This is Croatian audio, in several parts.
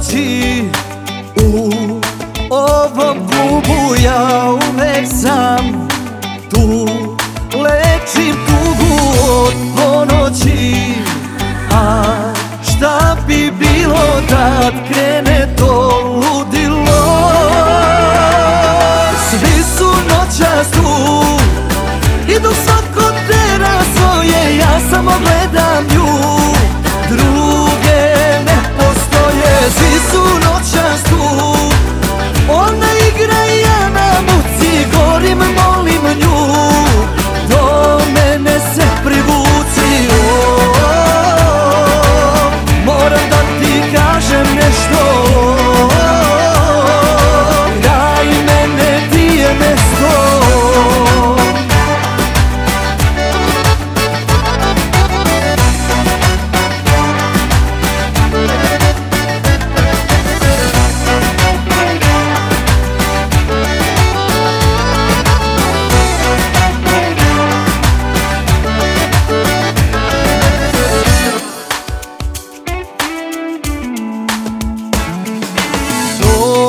noći U ovom klubu ja uvek sam. Tu lečim tugu od ponoći. A šta bi bilo da krene to ludilo? Svi su noćas tu Idu svako tera svoje Ja samo gledam nju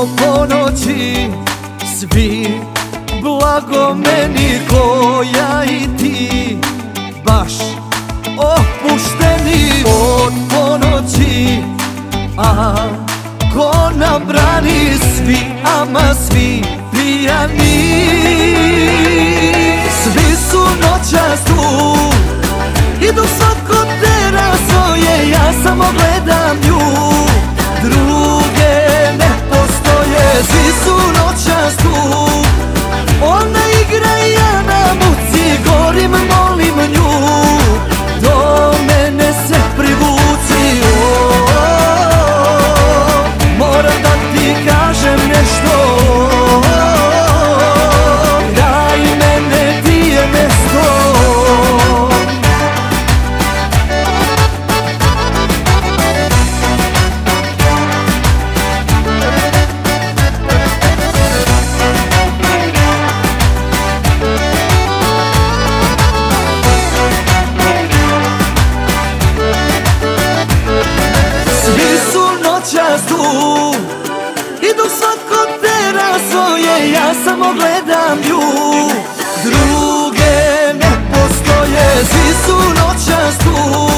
do ponoći Svi blago meni ko ja i ti Baš opušteni od ponoći. A ko nam brani svi, ama svi pijani noćas tu Idu svako tera svoje Ja samo gledam nju Druge ne postoje Svi su noćas tu